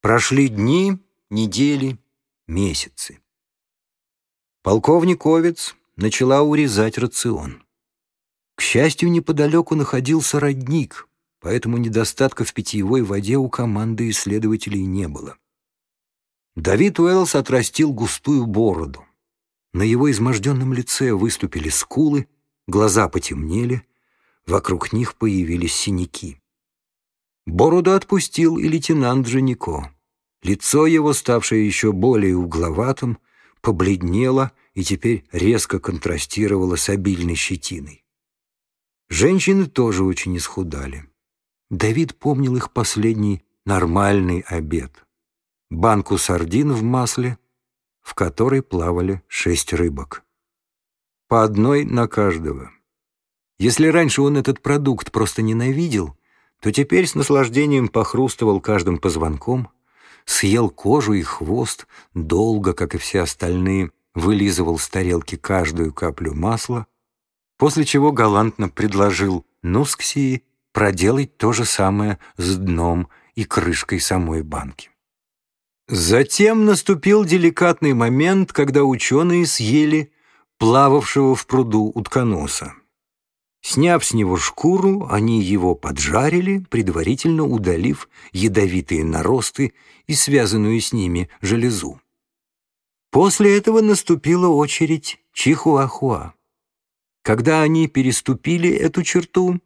Прошли дни, недели, месяцы. Полковник Овец начала урезать рацион. К счастью, неподалеку находился родник, поэтому недостатка в питьевой воде у команды исследователей не было. Давид Уэллс отрастил густую бороду. На его изможденном лице выступили скулы, глаза потемнели, вокруг них появились синяки. Бороду отпустил и лейтенант Джанико. Лицо его, ставшее еще более угловатым, побледнело и теперь резко контрастировало с обильной щетиной. Женщины тоже очень исхудали. Давид помнил их последний нормальный обед. Банку сардин в масле, в которой плавали шесть рыбок. По одной на каждого. Если раньше он этот продукт просто ненавидел, то теперь с наслаждением похрустывал каждым позвонком, съел кожу и хвост, долго, как и все остальные, вылизывал с тарелки каждую каплю масла, после чего галантно предложил Нусксии проделать то же самое с дном и крышкой самой банки. Затем наступил деликатный момент, когда ученые съели плававшего в пруду утконоса. Сняв с него шкуру, они его поджарили, предварительно удалив ядовитые наросты и связанную с ними железу. После этого наступила очередь Чихуахуа. Когда они переступили эту черту,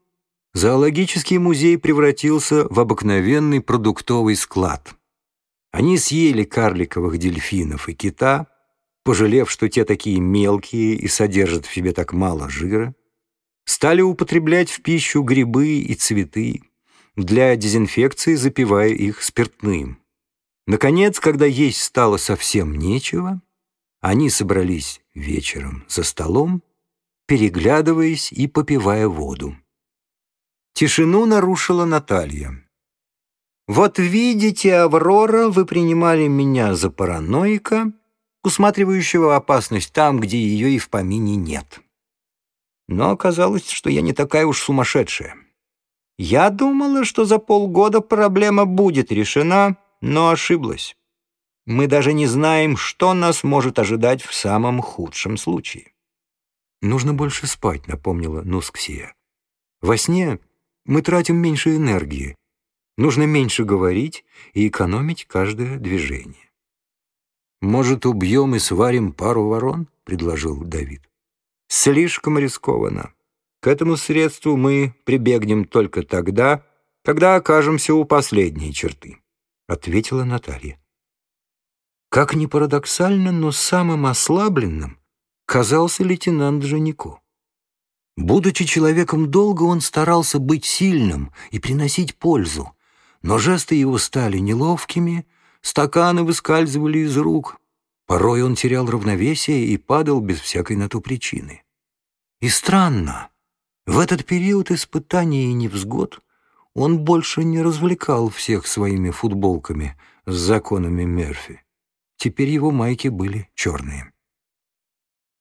зоологический музей превратился в обыкновенный продуктовый склад. Они съели карликовых дельфинов и кита, пожалев, что те такие мелкие и содержат в себе так мало жира, Стали употреблять в пищу грибы и цветы, для дезинфекции запивая их спиртным. Наконец, когда есть стало совсем нечего, они собрались вечером за столом, переглядываясь и попивая воду. Тишину нарушила Наталья. «Вот видите, Аврора, вы принимали меня за параноика, усматривающего опасность там, где ее и в помине нет но оказалось, что я не такая уж сумасшедшая. Я думала, что за полгода проблема будет решена, но ошиблась. Мы даже не знаем, что нас может ожидать в самом худшем случае. «Нужно больше спать», — напомнила Нусксия. «Во сне мы тратим меньше энергии. Нужно меньше говорить и экономить каждое движение». «Может, убьем и сварим пару ворон?» — предложил Давид. Слишком рискованно. К этому средству мы прибегнем только тогда, когда окажемся у последней черты», — ответила Наталья. Как ни парадоксально, но самым ослабленным казался лейтенант Женико. Будучи человеком долго, он старался быть сильным и приносить пользу, но жесты его стали неловкими, стаканы выскальзывали из рук, Порой он терял равновесие и падал без всякой на то причины. И странно, в этот период испытаний и невзгод он больше не развлекал всех своими футболками с законами Мерфи. Теперь его майки были черные.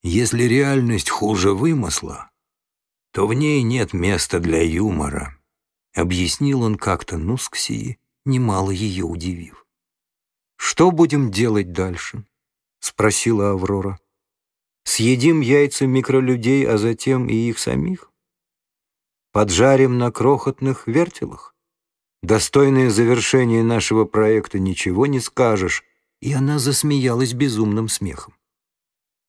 Если реальность хуже вымысла, то в ней нет места для юмора, объяснил он как-то Нусксии, немало ее удивив. Что будем делать дальше? — спросила Аврора. «Съедим яйца микролюдей, а затем и их самих? Поджарим на крохотных вертелах? Достойное завершение нашего проекта ничего не скажешь». И она засмеялась безумным смехом.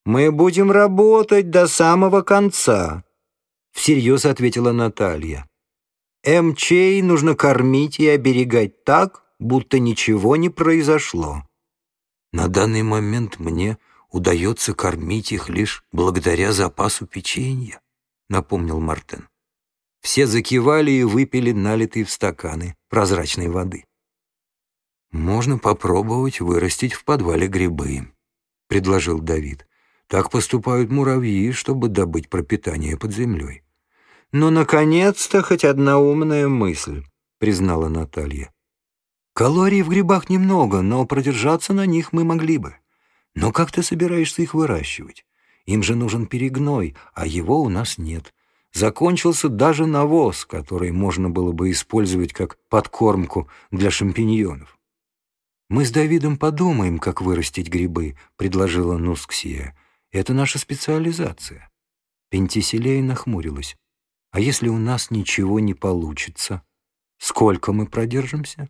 «Мы будем работать до самого конца», — всерьез ответила Наталья. «МЧей нужно кормить и оберегать так, будто ничего не произошло. На данный момент мне удается кормить их лишь благодаря запасу печенья», — напомнил Мартен. Все закивали и выпили налитые в стаканы прозрачной воды. «Можно попробовать вырастить в подвале грибы», — предложил Давид. «Так поступают муравьи, чтобы добыть пропитание под землей». «Ну, наконец-то хоть одна умная мысль», — признала Наталья. Калорий в грибах немного, но продержаться на них мы могли бы. Но как ты собираешься их выращивать? Им же нужен перегной, а его у нас нет. Закончился даже навоз, который можно было бы использовать как подкормку для шампиньонов. «Мы с Давидом подумаем, как вырастить грибы», — предложила Нусксия. «Это наша специализация». Пентиселея нахмурилась. «А если у нас ничего не получится? Сколько мы продержимся?»